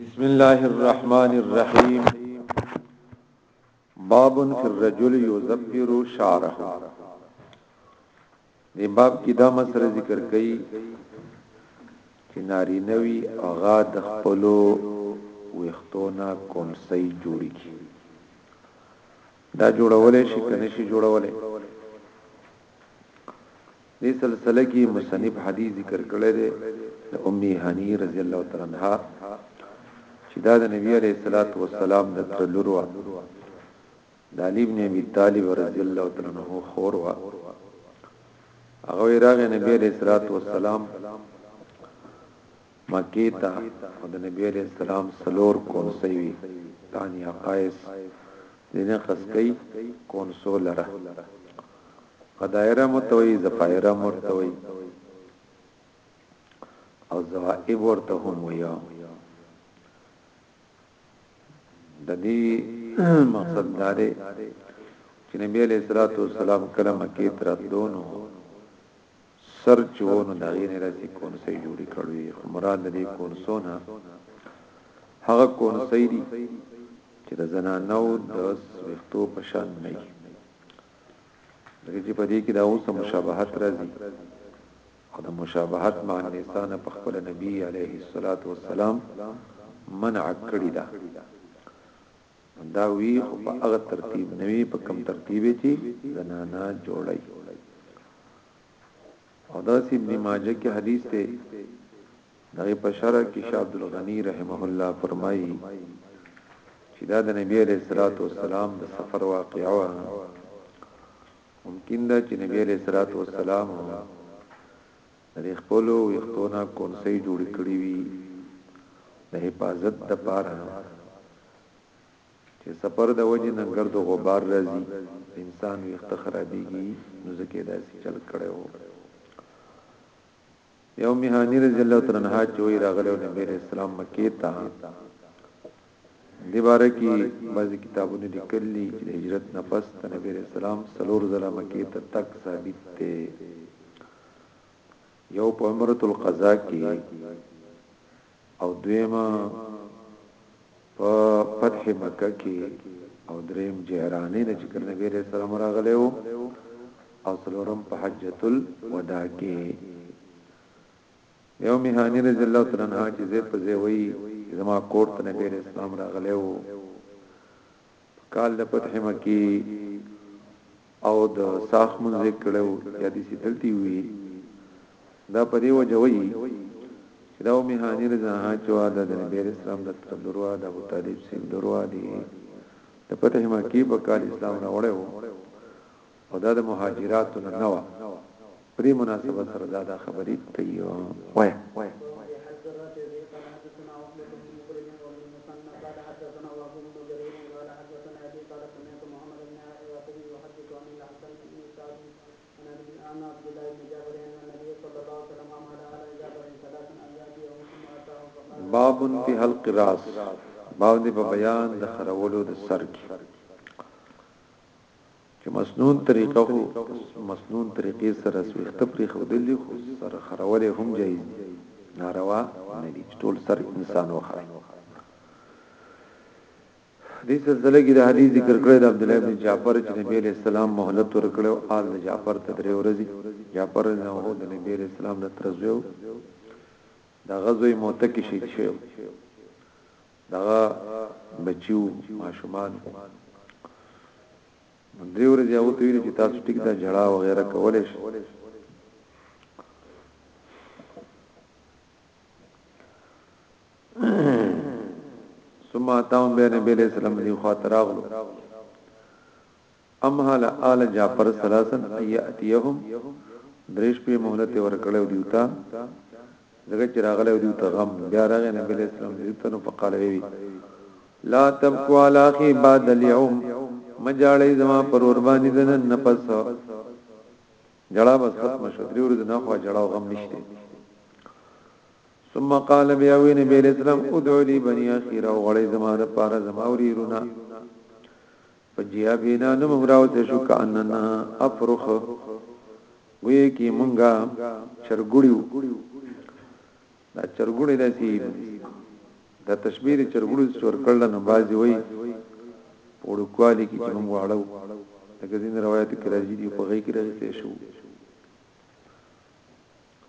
بسم الله الرحمن الرحيم باب في الرجل يزبر شعره دی باب کې دا مسله ذکر کړي چې ناری نوي اغا د خپل وختونه کوم سي جوړي کی دا جوړولې شي کنه شي جوړولې دې سلسله کې مصنف حدیث ذکر کړی دی د ام هانی رضی الله تعالی عنها چې دا د نبی علیه الصلاۃ والسلام د تلوروا د علی ابن ابي طالب رضی الله تعالی عنہ خور وا هغه راغی نبی علیه الصلاۃ والسلام مکې ته او د نبي علیه السلام څلور کونسۍ وي، ثانیه قیس، ځینې خسکۍ، کونسو لره، غدایرم ورته وایي، ظفایرم ورته وایي او ظوائب ورته هم وایي. د دې مقصد دا دی چې نبی علیہ الصلوۃ والسلام کله مکې تراتلونو سر چې و نو د هغې نه داسې کونسۍ جوړې کړې خو مراد د دې کونسو نه هغه کونسۍ دي چې د زنانو د ویښتو په شان نه وي لکه چې په دې کې د هغو سره مشابهت راځي او د مشابهت مع النسان په خپل نبی علیه الصلاۃ والسلام منع کړی دا دا وي خو په هغه ترتیب نه وي په کوم ترتیب چې زنانا جوړي او دا سی ابن ماجه کې حدیث ته دغه په شرع کې شاه عبد الغنی رحمه الله فرمایي چې دا د نبی عليه الصلاه والسلام د سفر واقعا ممکن دا چې نبی عليه الصلاه والسلام د دې خپلو ویښتو نه کونسۍ جوړې کړې وي د حفاظت د پاره چې سفر د وجې نه ګرد و غبار راځي د انسان ویښته خرابېږي نو ځکه داسې چل کړی وو یو مهانی رضی الله تعالی عنها چې وی راغلی نبی رسول الله مکې ته دې باره کې بعضي کتابونو لیکلي دي چې د هجرت نه پس د نبي عليه السلام څلور ځله مکې ته تګ ثابت دی یو په عمره القضا کې او دویمه په فتح مکه کې او دریم جهرانه نه چې کله نبی عليه السلام راغلی وو او څلورم په حجۃ الوداع کې یو میهانی رضی الله تعالی عنها چې زه په زه وی زما کور ته نبی اسلام راغلی وو په کال د فتح مکی او د صاف منځ کړو یا دې سیدلتی وی دا په دی وجوی چې دا میهانی رضی الله چې وا د نبی اسلام د تر دروا د ابو طالب سیم دروا دی د فتح مکی په کال اسلام راوړی وو او دا د مهاجراتو نه نه و په دې مناسبت سره دا د خبرې کوي وای باب فی حلق راس باب دی په بیان د خرولو د سر کې چې مسنون طریقه خو مسنون طریقې سره سویخته پریښودل دي خو سر خرول هم جایز دي ناروا نه دي ټول سر انسان وخره دې سلسله کې د حدیث ذکر کړی د عبد الله بن جعفر چې نبی له سلام مهلت ورکړو آل د جعفر ته درې ورځې جعفر نه هو د نبی له سلام د ترزو د غزوې موته کې شهید شو دغه بچیو ماشومان وو نو درې ورځې هغه ته ویل چې تاسو ټیک دا جړا او غیره کولای شئ ثم اتاهم بین نبی علیہ السلام دی خاطر اغلو امها له آل جعفر ثلاثا ان ياتيهم درې شپې مهلت ورکړو دیو ته ځکه چې راغله دیو ته غم بیا راغی نبی له اسلام دیو ته نو فقال وی لا تبكوا على اخي بعد اليوم مجاړی زما پر ور باندې دنن نه پس جړا بس ختم شو درې ورځې نه خو جړا غم نشته ثم قال بیا وی نبی له اسلام ادعو لي بني اخي راو غړی زما د پاره زما وريرونه فجيا بينا نمم راوته شو کاننا افرخ وی کی مونږه چرګړیو دا چرګړی دسی د تشبیر چرګړو څور کړل نه بازی وی پوړو کوالی کی چې مونږ واړو لکه دین روایت کې راځي دی په غي کې راځي شو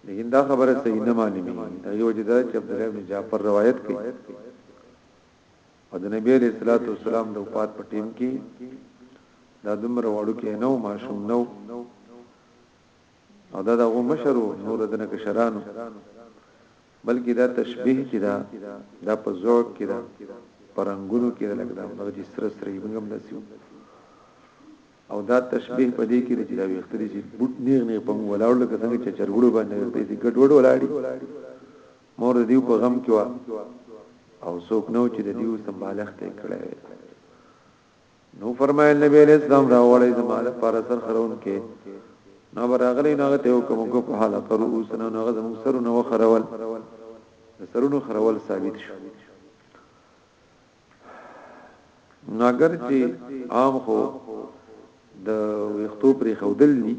لیکن دا خبره صحیح نه معنی نه یو جدا چې عبد الله بن جعفر روایت کوي او د نبی علیہ الصلوۃ والسلام د وفات په ټیم کې دا دمر وړو کې نو ماشوم نو او دا دغه مشرو نور دنه کشرانو بلکې دا تشبیه کې دا دا په ذوق کې دا پرنګونو کې لګ دا دغه چې سره سره یې موږ داسیو او دا تشبیه په دې کې چې دا ویختري چې بوت نیغ نیغ په موږ ولاړ لکه څنګه چې چرګړو باندې ویختري چې ګډوډ ولاړی مور د دیو په غم کې وه او څوک نو چې د دیو سمبالښت یې کړی وي نو فرمایل نبی علیہ السلام راوړی زماده پر سر خرون کې نو براغلی نو ته حکم کو په حاله پر اوسنه نو غزم سرونه وخرول سرونو خرول ثابت شو نو اگر چې عام خو د ویختو پرې خودل دي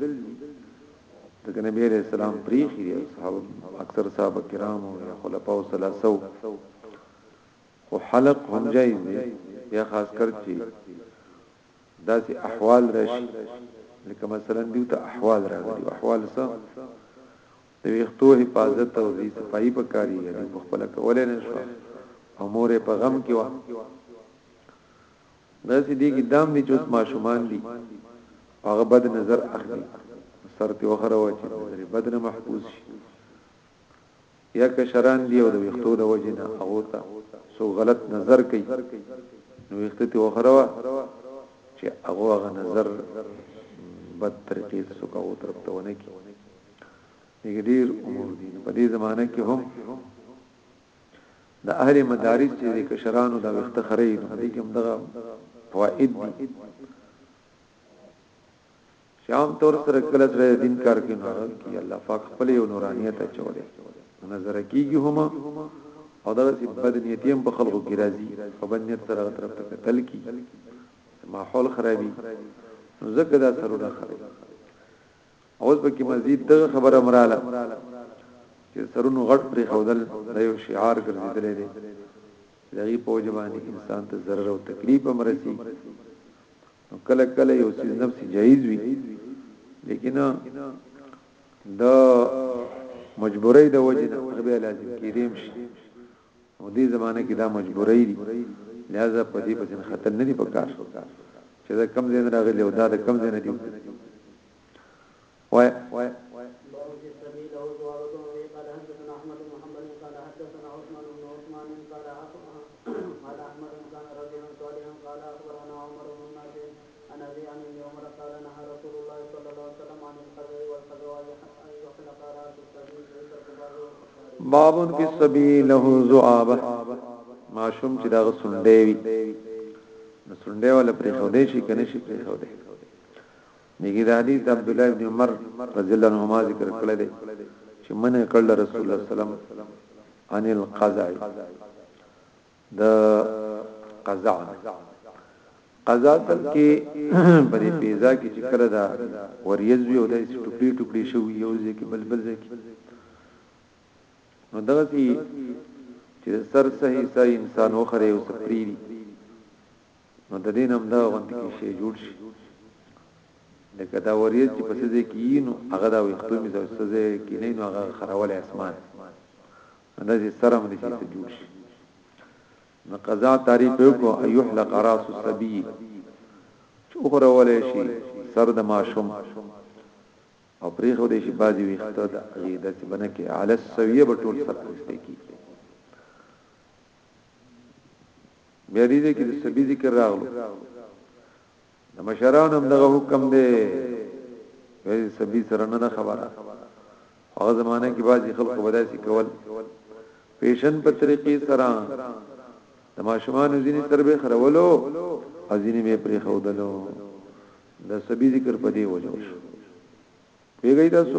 د نبی عليه السلام پرې خي صحابه اکثر صحابه کرام او خلفاء او ثلاثه خو حلق هم جایز دي یا خاص کر چې داسې احوال راشي لکه مثلا دیو ته احوال راغلي احوال څه د ویښتو حفاظت او زی صفایی په کار یی یعنی په خپل کولای نه شو او مور یې په غم کې وه داسې دي کې دام دي چوس ماشومان دي هغه بد نظر اخلي سر ته وخره و چې نظر بد نه محفوظ شي یا کشران دی او د ویختو د وجه نه هغه ته سو غلط نظر کوي نو ویخته ته وخروا چې هغه غ نظر بد طریقې ته سو کاو طرف ته ونه کی دغه ډیر امور دي په دې زمانه کې هم د اهل مدارج چې د کشرانو د افتخاري نو دې کوم دغه فواید دي شام تور سره کله سره دین کار کې نو کې الله پاک خپل یو نورانیت چولې نظر کیږي هم او دغه سی بدنیتی هم په خلقو کې راځي په بدنیت سره طرف ته قتل کی ماحول خرابي ځکه دا سره نه خرابي اوس به کې مزید دغه خبره مراله چې سرونو غټ پرې خودل د یو شعار ګرځیدلې دي دغه په وجبانی انسان ته ضرر او تکلیف هم رسی نو کله کله یو څه نفس جایز وي لیکن دا مجبورۍ د وجه نه به لازم کیدیم شي او دې زمانه کې دا مجبورای دي لہذا په دې پسې خطر نه دی پکار چې دا کم زین راغلی او دا د کم زین دی وای عن ابي عن ابن عمر قال نهى رسول الله صلی الله علیه وسلم عن الخزع والخزع ان يحلق راس الصبي فيترك بعضه كشاره باب في الصبي له ذعابه ماشوم چې دا غسنډې وي نو سنډې ولا پرې خو دې شي کنه شي پرې خو دې دغه د حدیث عبد الله ابن عمر رضی الله عنهما ذکر کړل دي چې منه کړل رسول الله صلی الله علیه وسلم ان القزع د قضا قضا تل کې په دې پیزا کې چې کله دا وریز وي او د ټوکړي ټوکړي شوی یو ځکه بلبل ځکه نو دغه سي چې سر صحیح صحیح انسان وخره او سپری نو د دین هم دا غوند کې شی جوړ شي لکه دا وریز چې په سزه کې نو هغه دا وختو می زو سزه کې نه نو هغه خراول اسمان داسې سر هم نشي ته جوړ شي نو قضا تعریف وکړو ايحلق راس السبي چوغره ولې شي سر د ماشوم او پریخو دې شي بازي ویخته د غیده چې بنه کې علی السویه به ټول سر پرسته کی بیا دې کې د سبي ذکر راغلو د مشرانو هم دغه حکم دی په سبي سره نه خبره هغه زمانه کې بعضي خلک بداسي کول پیشن په طریقې سره د ماشومان ځینې تر به خرولو او ځینې به پرې خودلو د سبي ذکر په دی وجه شو پیګی تاسو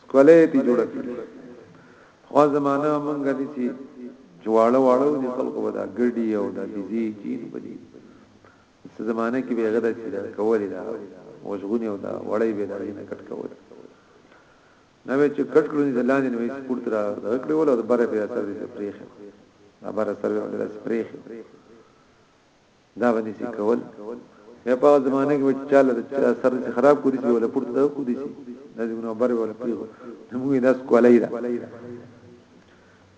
سکوله ته جوړه کړی خو زمانہ مونږه دي چې جواړه واړو دي خلکو ودا ګډي او د بيزي چې بني څه زمانہ کې به غدا چې کولې دا وژغونی او دا وړي به دا نه کټ کولې نو چې کټ کړو دي لاندې نو چې پورته را غکړې ولا د بره به سر دي پرېخه دا بره سر به سپرېخه دا باندې څه کول یا په زمانه کې چې چاله سر چې خراب کړی شي ولا پورته کو دي شي دا د ګناه بر ولا پیو موږ یې داس کولای دا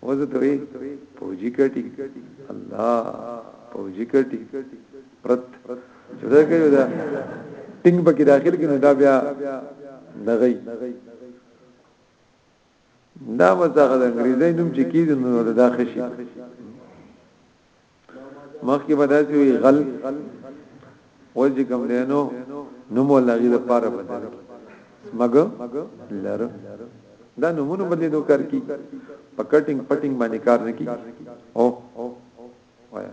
وځه ته وی پوجي کټي الله پوجي کټي پرت چې دا کوي دا ټینګ پکې داخل کې نو دا بیا دغی دا مزاغه د انګریزي نوم چې کیږي نو دا خشي مخکې به داسې وي غل ول چې کوم دینو نوم ولغی د پاره بدل مګ لر دا نمونه بدلی دو کار کی په کټینګ پټینګ باندې کار نه کی او وایا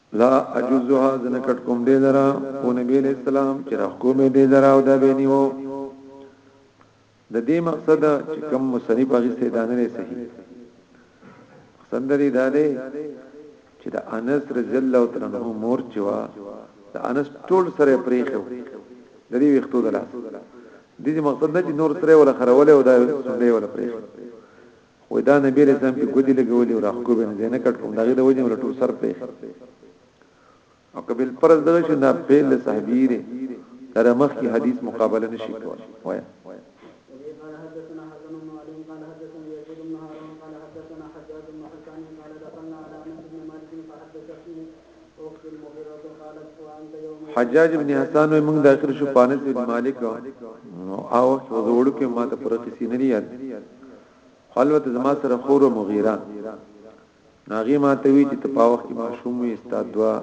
لا اجوزها زنکټ کوم دې لرا او نبی علیہ السلام چې راخو مې دې لرا او دا به نیو د دې مقصد چې کوم مصنف هغه سیدانه نه صحیح مقصد دې دا دی چې د انس رضی الله تعالی عنہ مور چې وا د انس ټول سره پریخو د دې وختو د لاس د دې مقصد نه چې نور سره ولا خروله او دا سنډه ولا پرې وای دا نبی علیہ السلام په ګودی لګولې او راخکو به نه زینه کټ کوم دغه د وجه ولټو سر پرې او قبل پرز دغه شو دا فعل صحابي دی تر مخ کی حدیث مقابله نشي کول وای حجاج ابن حسان وي موږ داخل شو پانس بن مالک نو او زوړ کې ما ته پر قصې نه یاد حلوت زما سره خور مغیره ناغي ما ته وی چې ته په وخت کې ماشوم وي استاد دوا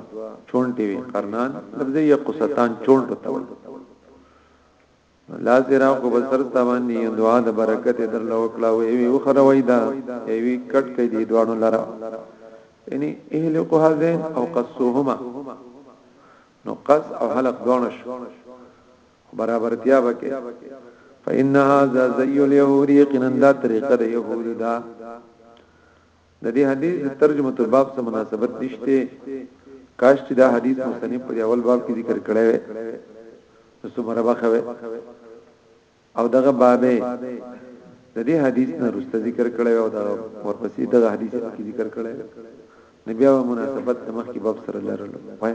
چونټي وي قرنان لفظي یا قصتان چونټ ته نو لاس یې راوکړ په سر ستا باندې یو دعا د برکت یې درله وکړه او یې وخروي دا یې کټ کوي دې دوانو لره یعنی اهلق هذین او قصوهما نو قص او حلق دونه شو برابرتیا وکي فإن هذا زي اليهود يقينا دا طریقه د يهود دا د دې حدیث د ترجمه الباب سره مناسبت نشته کاش چې دا حدیث مصنف په اول باب کې ذکر کړی وي نو څومره بخوي او دغه بابه د دې حدیث نه رسته ذکر کړی او دا ورپسې دغه حدیث کې ذکر کړی نو بیا مناسبت د مخکې باب سره لرلو وای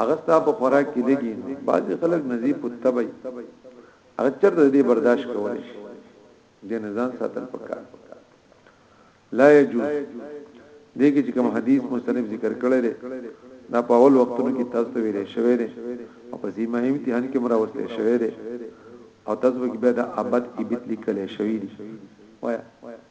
هغه ستا په خوراک کې لګي بعضي خلک نزيب التبي هغه چرته دې برداشت کولی شي د نزان ساتل پکار لا يجوز دې کې چې کوم حدیث مستنف ذکر کړی دی دا په اول وختونو کې تاسو ته ویلې شوې ده او په ذمه امتحان کې مراوسته شوې ده او تاسو کې به دا ابد ابد لیکل شوې دي وایا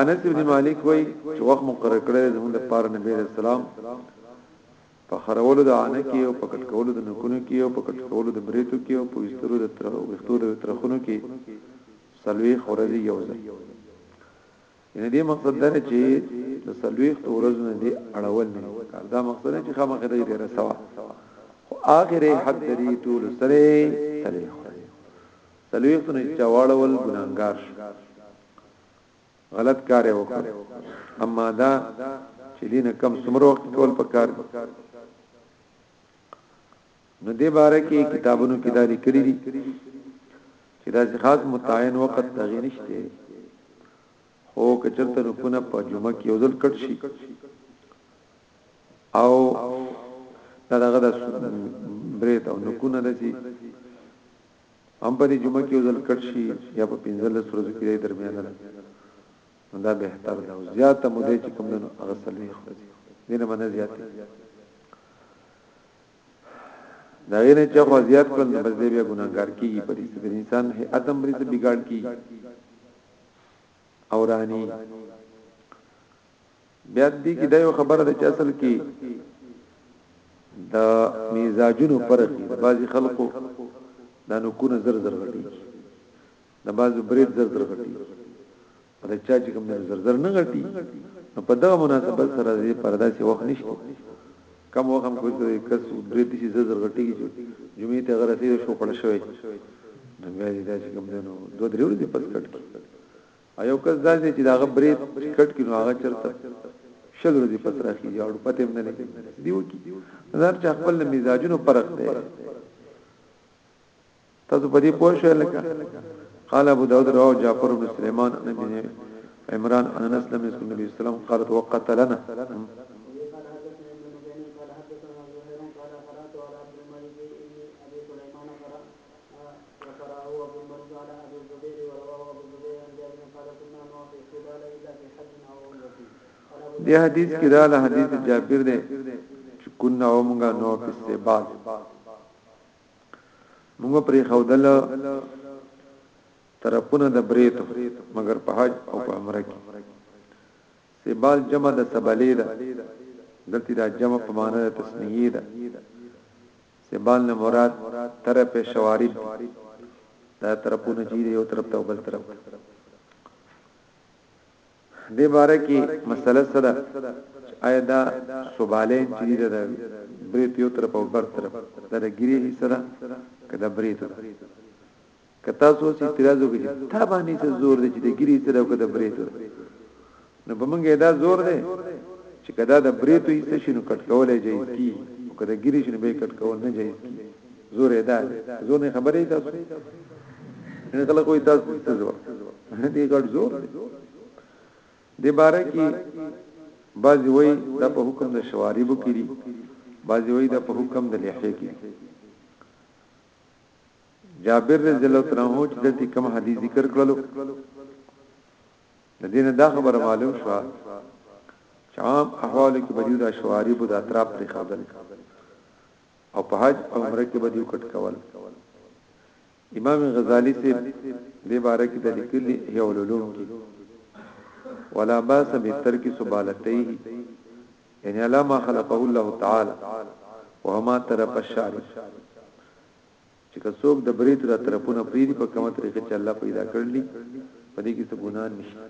انس بن مالک وای چې وخت مقرر کړی زموږ د پاره نبی رسول سلام په خرولو د عانه کې او په کټ کولو د نکونو کې او په کټ کولو د بریتو کې او په وسترو د تر وختو د ترخونو کې سلوي خورزي یوځل یعنی دې مقصد دا چې د سلويخت ورځ نه دی اړول نه کار دا مقصد چې خامخې دې ډیره سوا خو اخر حد دې ټول سره سلويخت سلويخت نه چواړول ګناګار شي غلط کار وکړ اما دا چې دینه کم سمرو وخت کول پکار نو دې باره کې کتابونو کې دا لیکلي دي چې دا خاص متعین وخت دغه نشته خو کچرته رکونه په جمعه کې یوزل کټ شي او دا دغه د بریت او نکونه دسی هم په دې جمعه کې یوزل کټ شي یا په پنځل سره کې درمیان ده دا به تر دا زیاته مده چې کوم نو هغه سلوي خو دې نه باندې زیاته دا غینه چې خو زیات کړل د بس دې بیا ګناګار کیږي په دې چې انسان هي اتم بری ته بګاړ کی او رانی بیا دې کې دا یو خبره ده چې اصل کې دا مزاجونو فرق دی بعضی خلکو دا نو کو نظر زر غټي دا بعضی برید زر زر غټي هغه چا چې کوم زر زر نه غټي نو په دغه مناسبت سره دې پردا سي وخت نشته کم وخت هم کوی کوي کس درې تیسي زر زر غټي چې جمعې ته غره سي شو پړ شوی نو بیا دې دا چې کوم دی نو دوه درې ورځې پس کټ کی ایو کس دا دې چې دا غبرې کټ کی نو هغه چرته شل ورځې پس راخي جوړ پته هم نه لګي دیو کی نظر چې خپل مزاجونو پرخ دی تاسو په دې پوه شئ لکه قال ابو داود رواه جعفر بن سليمان عن ابن عمران عن انس لم يذكر النبي صلى الله عليه وسلم قال وقتلنا دی حدیث کې دا له حدیث جابر دی چې کنا ومغه نو په سبال موږ پرې خودل طرفونه د بریتو مګر په حج او په عمره کې سبال جمع د سبلې ده دلته دا جمع په معنی د تسنیه ده سبال نه مراد طرف شوارب دا طرفونه چې یو طرف ته بل طرف دې باره کې مسله څه ده چې آیا دا سوبالین چې دی دا بریت یو طرف او بر طرف دا د ګری حصہ ده کدا بریت ده کتا سو چې اعتراض وکړي تا باندې څه زور دی چې د ګری حصہ ده او کدا بریت ده نو په منګه دا زور دی چې کدا د بریت حصہ شنو کټ کولای جایز کی او کدا ګری شنو به کټ کول نه جایز کی زور ادا دی زور نه خبرې تاسو نه کله کوئی تاسو څه زور نه دی ګډ زور دی باره کې بعضی وای د په حکم د شوارب کړي بعضی وای د په حکم د لحیه کړي جابر رضی الله تعالی عنہ چې د کوم حدیث ذکر کړلو د دین دا خبره معلوم شو چې عام احوال کې بریو د شوارب د اطراف پر خبره او په حج او عمره کې به دیو کټ کول امام غزالی سے دې باره کې د لیکلي هي علوم کې ولا باس بترک سبالتيه یعنی علا ما خلقه الله تعالی وهما طرف الشعر چې څوک د بریت را طرفونه پریری په کومه طریقه چې الله پیدا کړلی په دې کې څه ګناه نشته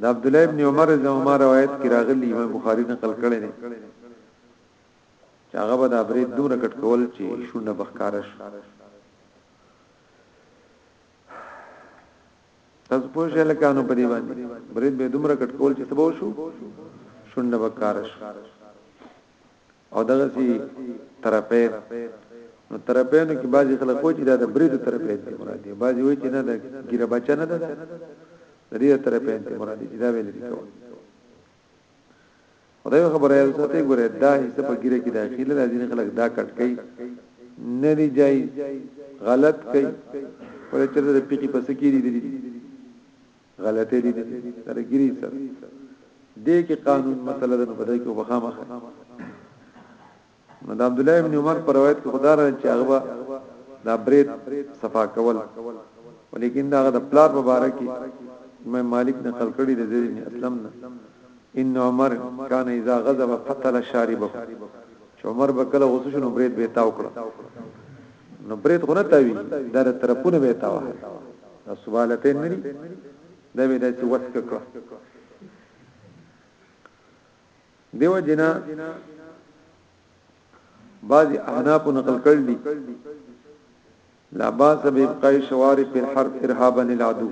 د عبدالله ابن عمر رضی الله عنهما روایت کې راغلی امام بخاری نقل کړی دی چې هغه به د ابرید دومره کټ کول چې شونه بخکارش تاسو په شې لکانو په دی باندې برید به دومره کټ کول چې سبو شو شونه بخکارش او دغسی ترپین نو ترپینو کې بعضی خلک وایي چې دا د بریدو ترپین دی مراد دی بعضی وایي چې نه دا ګیره بچا نه ده د دې ترپین دی مراد دی دا ویل دي کوي خدای خبره یې ساتي ګوره دا هیڅ په ګیره کې داخل نه ځینې خلک دا کټ کوي نه دی جای غلط کوي ولې چې د پیقي پس کې دي غلطه دي سره ګری سره دې کې قانون مسله ده په دې کې وبخامه نو د عبد الله ابن عمر پر روایت کې خدای راځي چې هغه دا برید صفا کول ولیکن دا د پلار مبارک امام مالک نقل کړی د زید بن اسلم نه ان عمر کان اذا غضب قتل شاربه چې عمر به کله غوسه شنو برید به تاو کړ نو برید خو نه تاوی دا د طرفونه به تاوه دا سوالتین نه دي دا به داسې وسک کړ دیو جنا بعضی احناف نقل کړل دي لا باس به ابقای شوار په حرب ارهابا للعدو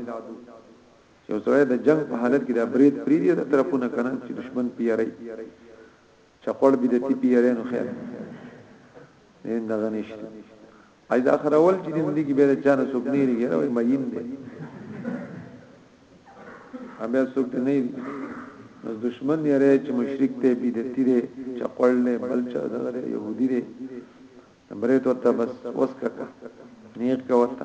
چې سره د جنگ په حالت کې د برید پری دي د طرفونه کنه چې دشمن پیری چقړ دې د تیپی یاره نو خیر نن دغه نشته ایدا خرول چې دې دې کې به چا نه سوک نه لري راوي مین دې امه سوک نه لري نو دشمن یې راي چې مشرک ته بي دتی دې چقړ نه بل چا دغه يهودي دې بريت ورته بس وسکه نیک کا ورته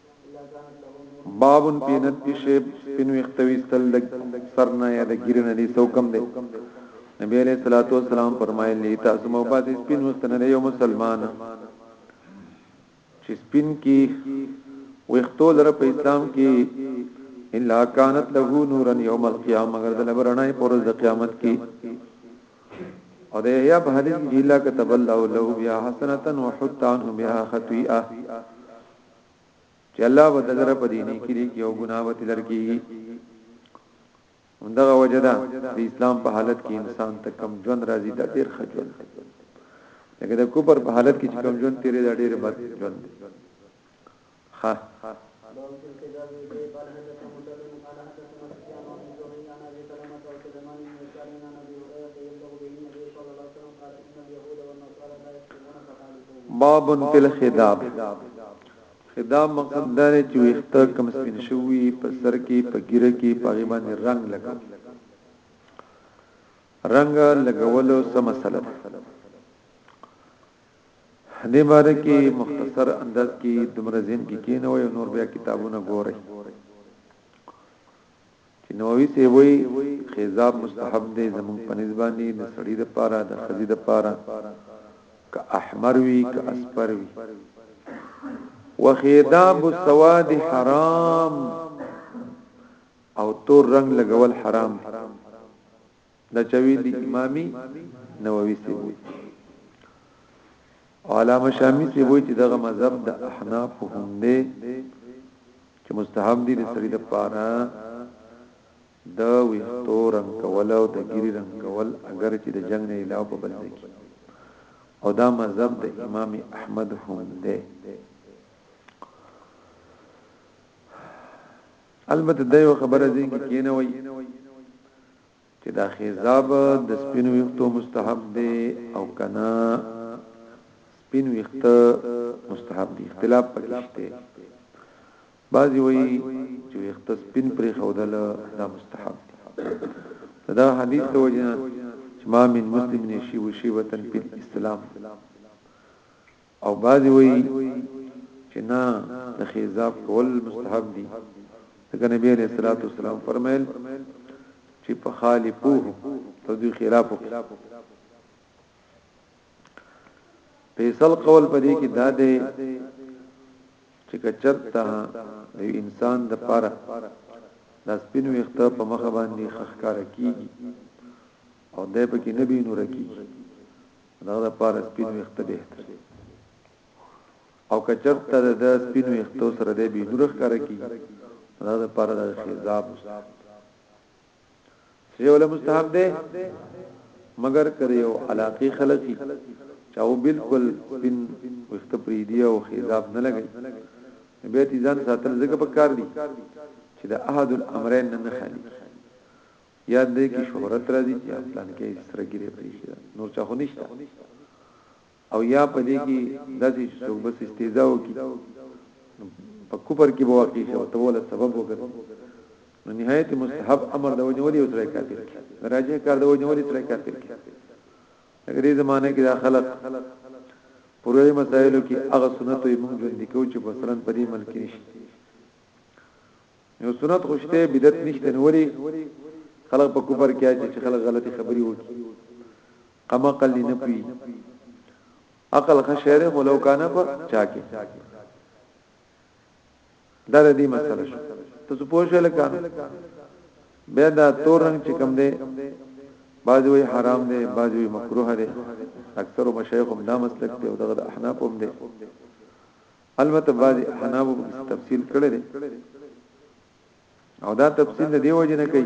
باب فی نتف الشیب سپین ویخت ویستل د سر نه یا د ګیره نه دی سو کم دی نبی علیہ الصلوۃ والسلام فرمایلی تاسو مو باسی سپین ویخت نه یو مسلمان چې سپین کی ویختو لره په اسلام کې الا كانت له نورا يوم القيامه مگر د لبرنه پر ورځ د قیامت کې او د یحیی په حدیث کې الا كتب الله له بها حسنه وحتان بها خطیئه چې الله بدلره په دیني کې دي کې او ګناه وتی لرکی همدغه وجدا د اسلام په حالت کې انسان ته کم ژوند راځي د ډیر خجل لکه د کوپر په حالت کې کم ژوند تیرې د ډیر بد ژوند ها باب فی الخداب خداب مقصد دا دی چې ویخته کم سپین شوی په سر کې په ګیره کې په غیبان رنگ لګا رنگ لګولو سم مسله ده دې باره کې مختصر انداز کې دمرزین کې کینو یو نور بیا کتابونه ګورئ چې نووي صیب وایي خیزاب مستحب دی زموږ په نس باندې د سړي د پاره د ښځي د پاره که احمر وي که اسپر وي وخیداب السواد حرام او تور رنگ لګول حرام دی دا چا ویل دي امامي نووي سی وي علامه شامی سی وي چې دغه مذهب د احناف هم دی چې مستحب دي د سړي د پاره د ویختو رنگ کول او د ګری رنگ کول اگر چې د جنگ نه علاوه په بل ځای او دا مذهب د امام احمد هم دی البته دا یو خبره دي کې نه وایي چې دا خیزاب د سپینو ویښتو مستحب دی او کنا سپین ویښته مستحب دی اختلاف پکې شته بعضی وایي چې ویښته سپین پرې خودل دا مستحب دی دا حدیث ته وجنه چې ما من مسلم نشي وشي وطن په اسلام او بعضي وایي چې نه د خیزاب کول مستحب دي ځکه نبی علیه الصلاة والسلام فرمایل چې په خالي پوه ته دوی خلاف وکړي فیصل قول پدې کې دا دی چې کچرتا د انسان د پاره د سپین وخت په مخ باندې خخکار کیږي او د پکې نبی نور کیږي دغه لپاره سپین ویخته بهتر دي او کچرته د سپین ویختو سره د بی نور ښکار کی دغه لپاره د خزاب مستحب سیول مستحب دی مگر کړي او علاقه خلقي چاو بالکل سپین وخت پری دی او خزاب نه لګي بیا تی ځان ساتل زګه پکار دي چې د احد الامرین نه خالي يا دې کې شهرت راځي چې افلان کې سره ګيره پرېښي ده نور چا خو نشته او یا په دې کې داسې چې څوک بس استهزاء وکي په کوپر کې به واقع شي او ته ول سبب وګرځي نو نهایت مستحب امر د وجه ولي او سره کافر کی راځي کار د وجه ولي سره کافر کی اگر دې زمانه کې دا خلق پرې مسائلو کې هغه سنت یې موږ ژوند کې چې مثلا په دې ملک نشي نو سنت خوشته بدعت نشته نو وری خلق په کفر کې اچي چې خلق غلطي خبري وکي قما قل نه پی عقل خشره مولو کانه په چا کې دا د دې مسله شو تاسو پوه شئ لکه به دا تور رنگ چې کوم دی بعضی وی حرام دی بعضی وی مکروه دی اکثر مشایخ هم دا مسلک دی او دغه احناف هم دی البته بعضی احنابو په کې تفصیل کړی دی او دا تفصیل د دیو جن کوي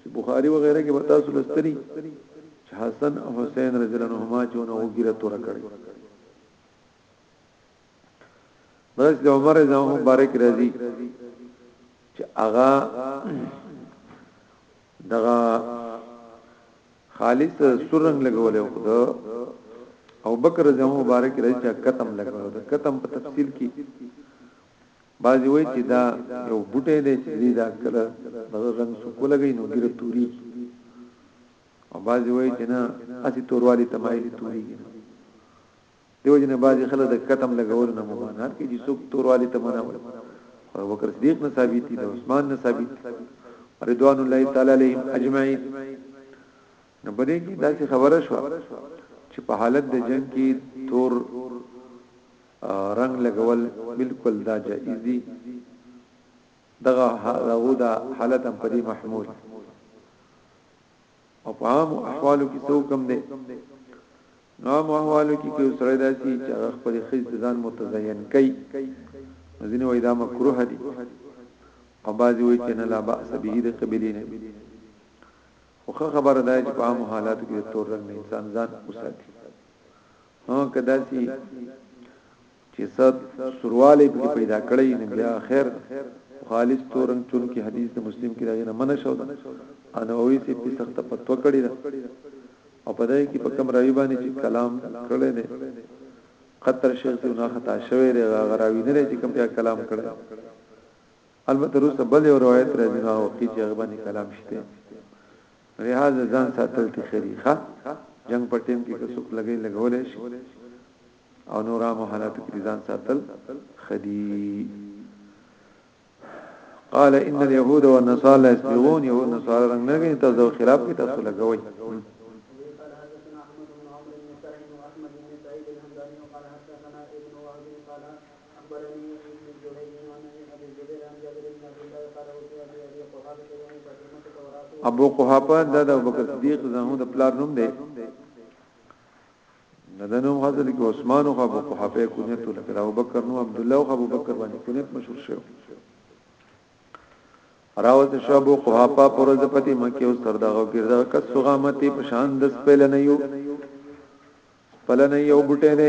چې بخاری و غیره کې به تاسو لستري چې حسن او حسین رضی الله عنهما چې نو وګیره تور کړی بس د عمر زمو مبارک رضی چې اغا دغه خالص سور رنگ لګولې خو ده او بکر زمو مبارک رضی چا کتم لګولو ده کتم په تفصیل کې بعضی وای چې دا یو بوټی دی چې دا کله دغه رنگ سکو لګی نو ګره توري او بعضی وای چې نه اسی توروالي تمایلی توري دیو جن بعضی خلک د کتم لګولو نه ممانعت کوي چې څوک توروالی ته منع وي او بکر صدیق نه ثابت دي عثمان نه ثابت رضوان الله تعالی علیهم اجمعین نو بده کې دا څه خبره شو چې په حالت د جنگ کې تور رنگ لګول بالکل دا جائز دي دغه هغه دا حالت هم په دې محمول او په عام احوالو کې څوک هم دی نو عام احوالو کې کې سره داسي چې هغه خپل خیز ځان متزین کوي ځینې وای دا مکروه دي او بعضی وای چې نه لا باس به دې قبلې نه خو خبره ده چې په عام حالاتو کې تور رنګ انسان ځان وساتي هو کدا سي چې څه سروالی پکې پیدا کړی نو بیا خیر خالص تورن چون کې حدیث د مسلم کې راغی نه منه شو ده انا وی سي په سخت پتو کړی ده او په دای کې په کم راوی باندې چې کلام کړی دی قطر شیخ ته نه خطا شوی دی غراوی نه لري چې کوم بیا کلام کړی البته روسه بل یو روایت راځي نو او کې چې غبني کلام شته لہذا ځان ساتل ته خریخه جنگ پټیم کې څوک لګي لګولې شي او نور عام حالاتو کې ځان ساتل خدي قال ان اليهود والنصارى يسبغون يهود نصارى رنگ نه غني تاسو خلاف کې تاسو لګوي ابو قحافه د ابو بکر صدیق زمو د پلار نوم دی نه د نوم حاصل کې عثمان او ابو قحافه کونیت لکه ابو بکر نو عبد الله او ابو بکر باندې کونیت مشهور شو راوت شو ابو قحافه پر د پتی مکه او سر دغه ګرځه کس غامتی په شان د سپل نه یو سپل نه یو بوټه نه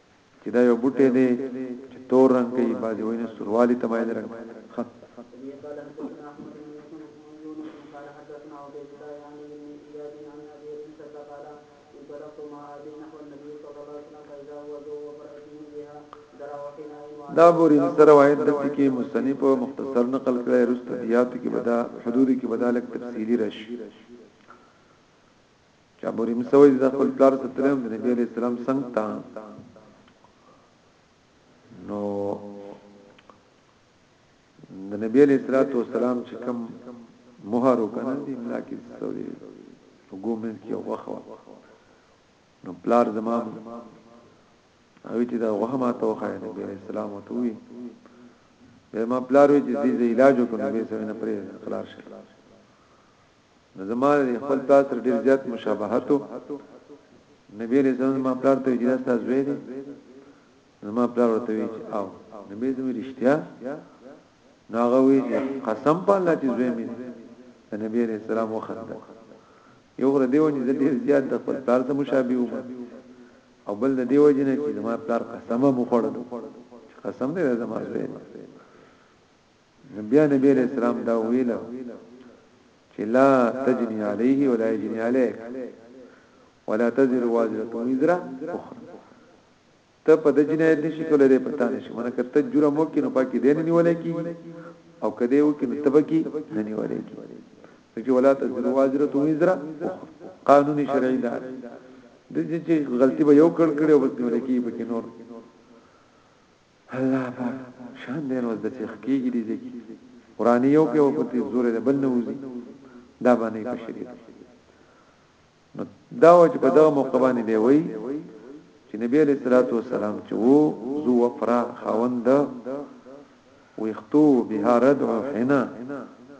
چې دا یو بوټی دی چې تور رنګ کوي بعضی وینه سروالي تمایل رنګ خط دا بوري سره روایت د کې مستنی په مختصر نقل کړی رستدیات کې بدا حدود کې بدالک تفصیلی راشي چې ابو ریم سوي د خپل پلار سره تلم د نبی عليه السلام څنګه تا نو د نبی عليه السلام چې کوم مہر وکنه دی ملاکی سوي وګومن کې وخوا نو پلار زما او چې دا وهما توخه نبی عليه السلام ته وی به ما پلار وی چې دې علاج وکړو نبی سره نه پرې خلاص شي نو زما د خپل پلار سره ډیر زیات مشابهت وو نبی علیہ السلام زما پلار ته چې دا ستا زوی دی زما پلار ورته وی چې او نبی زما رښتیا نو هغه وی چې قسم په الله چې زوی مې دی نبی علیہ السلام وخندل یو غره دیو چې زه ډیر زیات د خپل پلار سره مشابه وم او بل د دیو جن چې زما پلار قسم مو خوړل قسم دې زما زوی دی نو بیا نبی علیہ السلام دا ویل چې لا تجنی علیه ولا یجنی علیک ولا تزر وازره وزر اخرى ته په د جنایت نشي کولای لري پتا نشي مونږ کته جرم وکړي نو پاکي دین نیولې کی او کده وکړي نو تبکی نه نیولې کی چې ولا تزر وازره وزر قانوني شرعي ده د چې غلطي به یو کړ کړي او بس نیولې کی پکې نور الله په شان دی نو دسی خه کیږی دی ځای کی قران یو په وخت دی زور دی بل نه وزی دا باندې په شریعت نو دا و چې په دغه موقع باندې دی وای چې نبی علیہ الصلوۃ والسلام چې وو زو وفرا خوند ويختو بها رد او حنا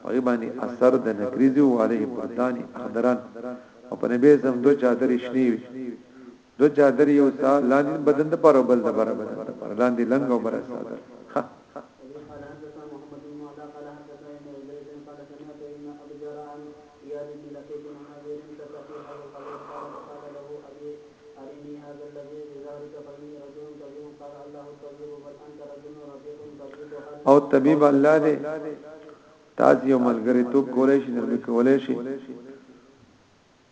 هغه باندې اثر د نکریزو علیه بردان اخدران او په نبی زم دو چادر شنی دو چادر یو ستا لاندې بدن د پر بل د بر بدن د پر لاندې لنګ او بر چادر او طبيب الله دې تاسو یو ملګری ته کولای شي نو کولای شي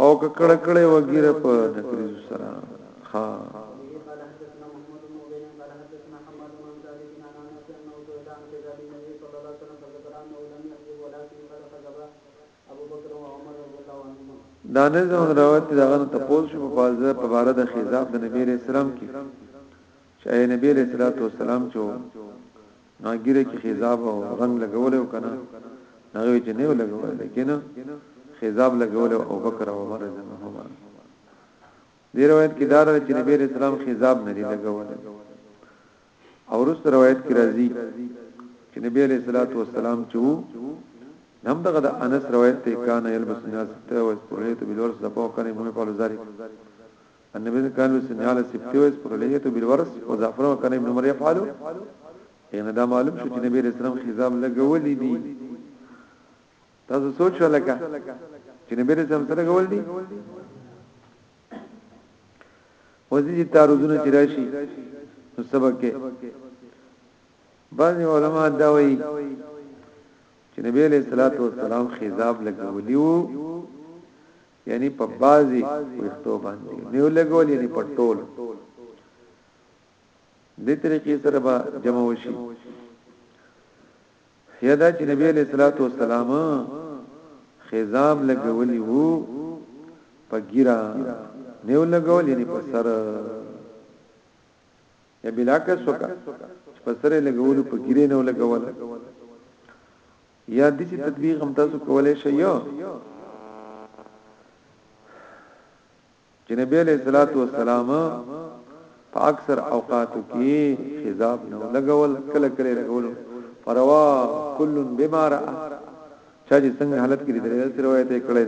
او ککړه کړه وګیره په نکریز سره ها دا نه زموږ روایت دا غن ته پوه شو په ځای په بار د خزاب د نبی رسول الله کې چې نبی رسول الله والسلام چې نو ګیره کې خزاب او رنگ لګولې او کنه هغه چې نه لګولې لیکن خزاب لګولې او بکر او عمر جنهما دی روایت کې دار چې نبی رسول الله خزاب نه لګولې او رس روایت کې راځي چې نبی علیہ الصلوۃ والسلام چې وو نم دغه د انس روایت ته کان یلبس الناس ته او استوریت بلور زپو کنه مې په لزاري النبي صلى الله عليه وسلم على سبته ويسبرليه بالورس وزعفران وكان ابن عمر يفعله یعنی دا معلوم شو چې نبی رسول الله خزاب لګولې دي تاسو سوچ ولکه چې نبی رسول الله لګول دي وزي تعرضونه چې راشي نو سبق کې بعض علما دا وایي چې نبی له صلوات و سلام خزاب لګولیو یعنی په بعضی ویختو باندې نیو لګول یعنی په ټول دې طریقې سره به جمع وشي یادا چې نبی علیہ الصلوۃ والسلام خزام لګولی وو په ګیرا نیو لګول یعنی په سر یا بلاکس وکا په سر لګول په ګیرې نیو لګول یا د چې تطبیق هم تاسو کولای شئ یو چې نبی علیہ الصلوۃ والسلام په اکثر اوقاتو کې خضاب نو لګول کله کله لګول فروا کل بما را چا چې څنګه حالت کې د روایت کړی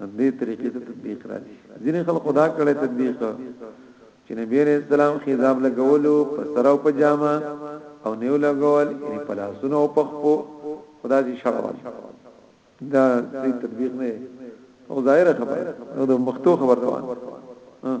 نو دې طریقې ته تطبیق راځي ځینې خلک خدا کړه تطبیق چې نبی عليه السلام خضاب لګولو په سر او په جامه او نیو لګول یې په لاسونو او په خپو خدا دې شړول دا دې تطبیق نه او ظاهره خبره او د مختو خبره وانه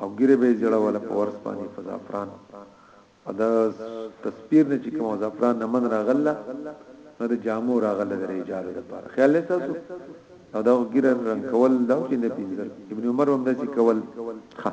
او ګیره به جوړوله په ورس باندې په زعفران او دا تسپیر نه چې کوم زعفران نه من راغله نو د جامو راغله د رجال لپاره خیال نه تاسو او دا ګیره رنگ کول دا چې نه پینځل ابن عمر هم داسې کول ښه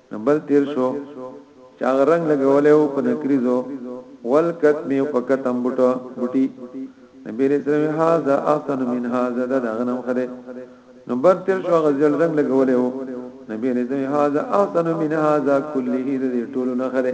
نه بل تیر شو چې هغه رنگ لګولې او په نکریزو ول کتمی او په کتم بوټو بوټي نبی رسول الله هاذا احسن من هاذا دا غنم خره نو بر تیر شو هغه ځل رنگ لګولې او نبی رسول الله هاذا احسن من هاذا كله دې ټولو نه خره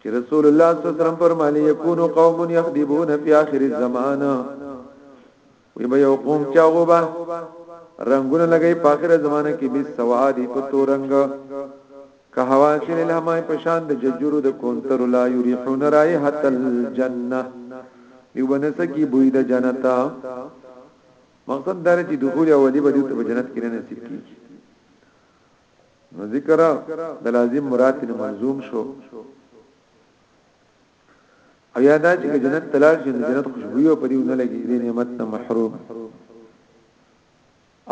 چې رسول الله صلی الله علیه وسلم فرمایلی یکون قوم یخدبون فی آخر الزمان وی به یو قوم چا غوبا رنگونه لګی په آخر زمانه کې به سوادی په تو رنگ که حواشر الهمای په شان د ججرو د کونتر لا یریحون رایحه الجنه یو بنسکی بوی د جنتا مقصد دا چې دخول اولی به د جنت کې نصیب کیږي نو ذکر د لازم مراد نه ملزوم شو او یا دا چې جنت تلال شي جنت خوشبو یو پریو نه لګي دې نعمت نه محروم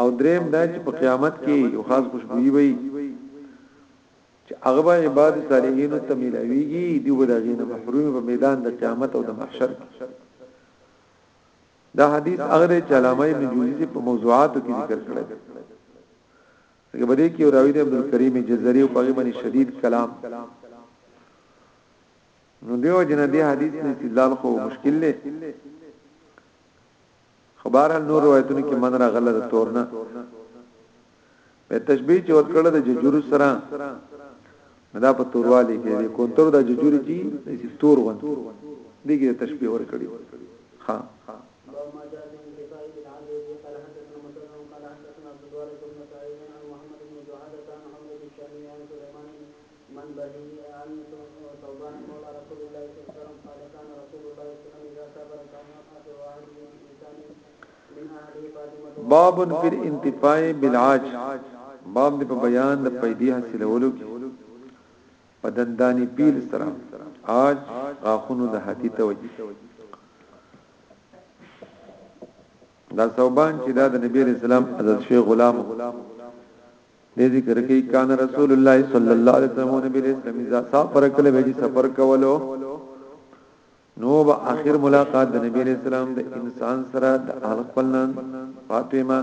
او دریم دا چې په قیامت کې یو خاص خوشبوئی وي چې هغه به عباد صالحین ته ملاويږي دی به دغه نه محروم په میدان د قیامت او د محشر دا حدیث هغه چې علامه ابن جوزی په موضوعاتو کې ذکر کړی ځکه په دې کې یو راوی دی عبدالکریم جزري او په هغه باندې شدید کلام نو دیو جن دې حدیث نه استدلال خو مشکل دی خبر نور روایتونو کې من را غلط تورنه په تشبیه چې ورکړه د ججور سره نو دا په توروالي کې دی کونتر د ججوري چې داسې تور غون دغه تشبيه ور کړی ها باب فی الانتفاع بالعاج باب د په بیان د پیدې حاصلولو کې په دندانی پیل سره عاج غاخونو د هتی توجی دا صوبان چې دا د نبی رسول الله حضرت شیخ غلام دې ذکر کوي کان رسول الله صلی الله علیه وسلم نبی رسول الله ذا سفر کله به سفر کولو نو با اخر ملاقات د نبی علیہ السلام د انسان سره د اهل خپل نن فاطمه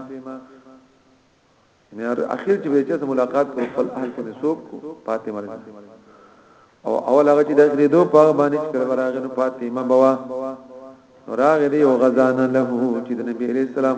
نه اخر چې بچا سره ملاقات کو خپل اهل کې نسوب کو فاطمه رضی او اول هغه چې د اخر دو په باندې چې کله راغی نو فاطمه بوا راغی دی او غزان له چې د نبی علیہ السلام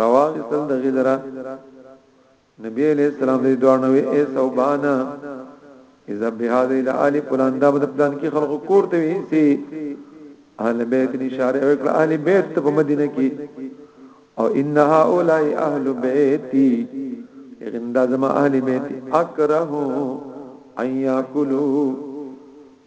راواغستل د غیلرا نبی علیہ السلام دې دوړ نوې اے صوبانا اذا بهذه الى ال فلان دا بد پلان کې خلق کور ته وي سي اهل بیت نشاره او کړه اهل بیت ته په مدینه کې او ان هؤلاء اهل بیتي یقین دا زما اهل بیت اکره ان یاکلوا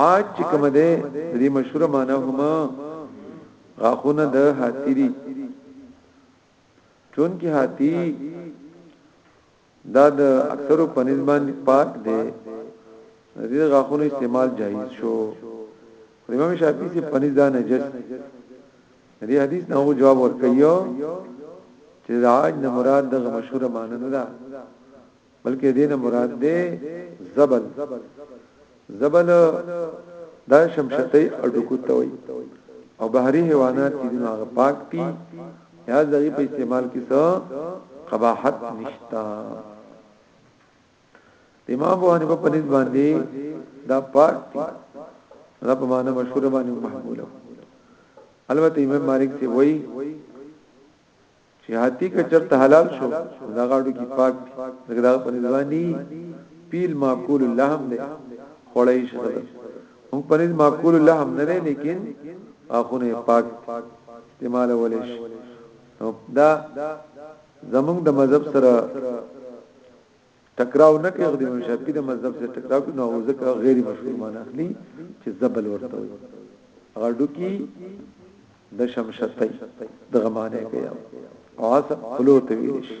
عاج چې کوم ده د دې مشهور معنی هم غاخونه د حاتری چون کې حاتی دا د اکثرو په نسبت پاک دی دې غاخونه استعمال جایز شو امام شافعي چې پنځ دا نجس دې حدیث نه جواب ورکړیو چې عاج نه مراد د مشهور معنی نه ده بلکې دین مراد دی زبل زبل دا شمشتې اډکو ته وي او بحري حیوانات چې دین هغه پاک دي یا ځای په استعمال کې څه قباحت نشتا امام ابو حنیفه په نسبت باندې دا پاک دي دا په معنا مشهور باندې محموله البته امام مالک سی وای چې هاتي که چرته حلال شو دا غاډو کې پاک دي لکه دا په نسبانی پیل معقول اللحم دی خړای شي موږ په نسبت معقول اللحم نه دی لیکن اخونه پاک استعمال ولې شي دا زمونږ د مذهب سره ټکراو نه کوي د امام شافعي د مذهب سره ټکراو کوي نو ځکه غیر مشهور معنی اخلي چې زبل ورته وي هغه ډوکی د شمشتای دغه معنی کوي او اس خلو ته ویل شي